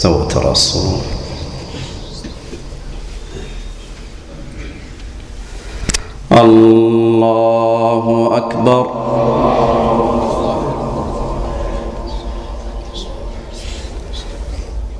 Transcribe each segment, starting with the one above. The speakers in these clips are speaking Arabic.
استووا ترصوا الله أكبر.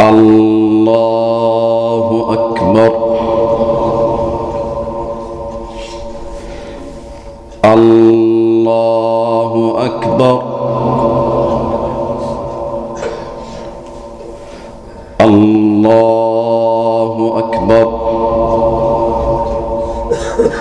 الله أكبر. الله أكبر.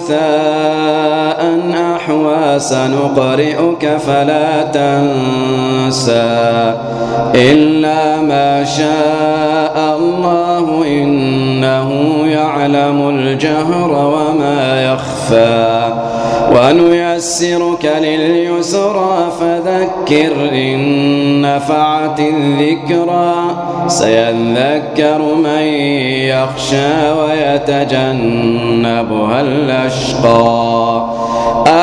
غثاء أحوى سنقرئك فلا تنسى إلا ما شاء الله إنه يعلم الجهر وما يخفى ونيسرك لليسرى فذكر إن نفعت الذكرى سيذكر من يخشى ويتجنبها الأشقى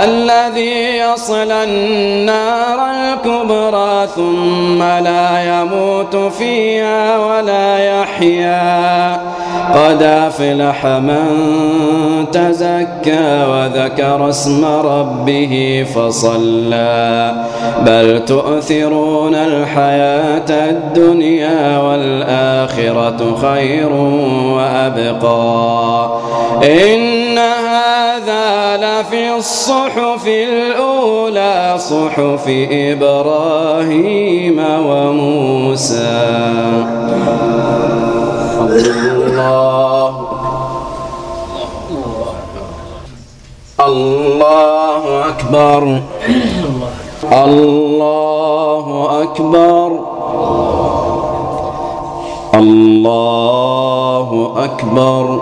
الذي يصلى النار الكبرى ثم لا يموت فيها ولا يحيا. قد أفلح من تزكى وذكر اسم ربه فصلى. بل تؤثرون الحياة الدنيا والآخرة خير وأبقى. إن هذا لفي الصحف الأولى صحف إبراهيم وموسى. الله الله أكبر. الله أكبر. الله أكبر.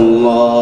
الله.